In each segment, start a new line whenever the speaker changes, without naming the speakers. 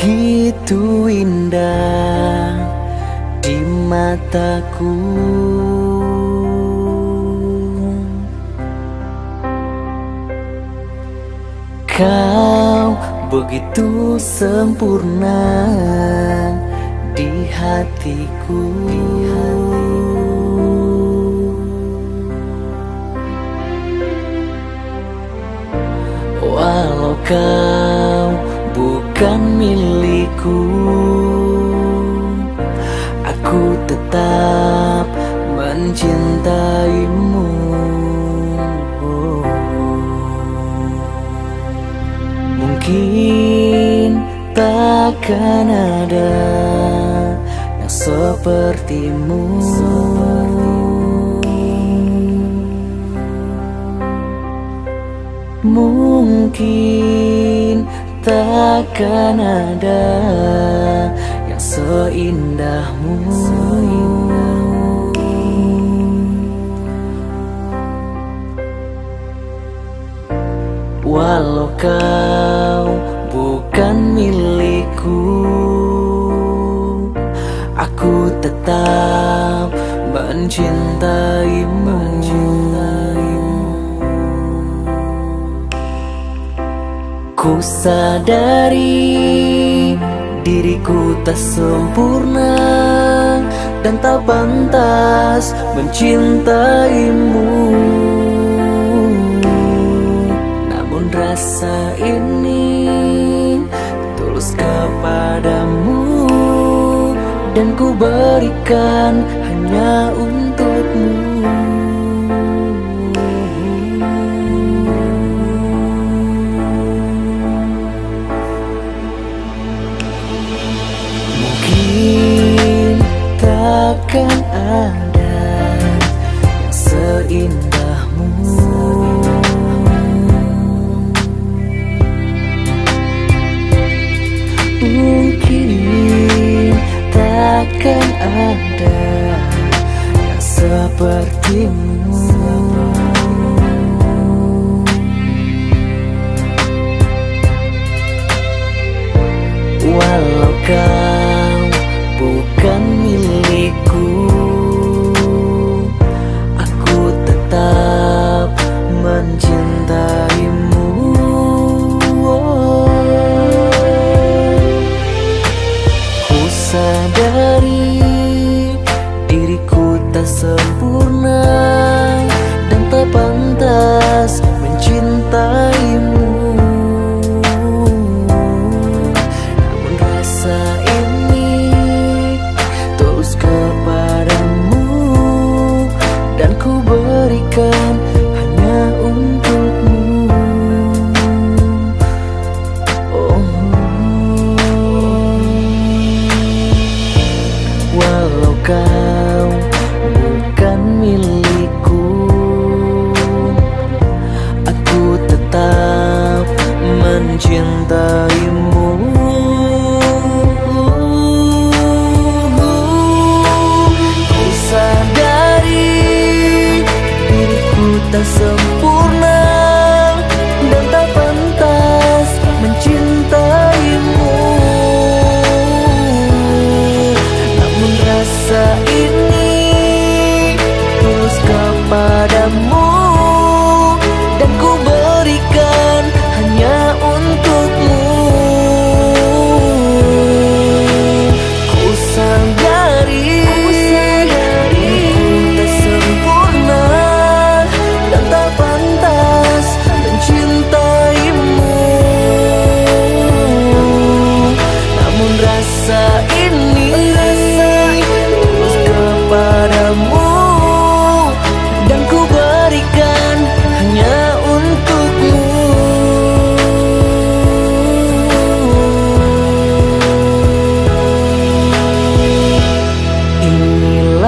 begitu indah di mataku. Kau begitu sempurna di hatiku. Walau kau bukan milikku. Aku tetap mencintaimu. Mungkin takkan ada yang sepertimu. Mungkin takkan ada yang seindahmu. Walau kau bukan milikku Aku tetap mencintaimu Ku sadari diriku tak sempurna Dan tak pantas mencintaimu. Namun rasa ini tulus kepadamu Dan ku berikan hanya untukmu takkan ada yang seindahmu. Mungkin takkan ada yang sepertimu. Walau kau mencintaimu. Ku sadari diriku tak sempurna Dan tak pantas mencintaimu. Namun rasa ini tulus kepadamu Dan ku berikan hanya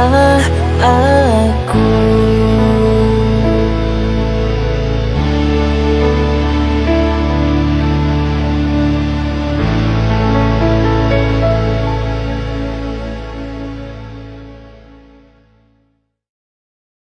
ah, ah.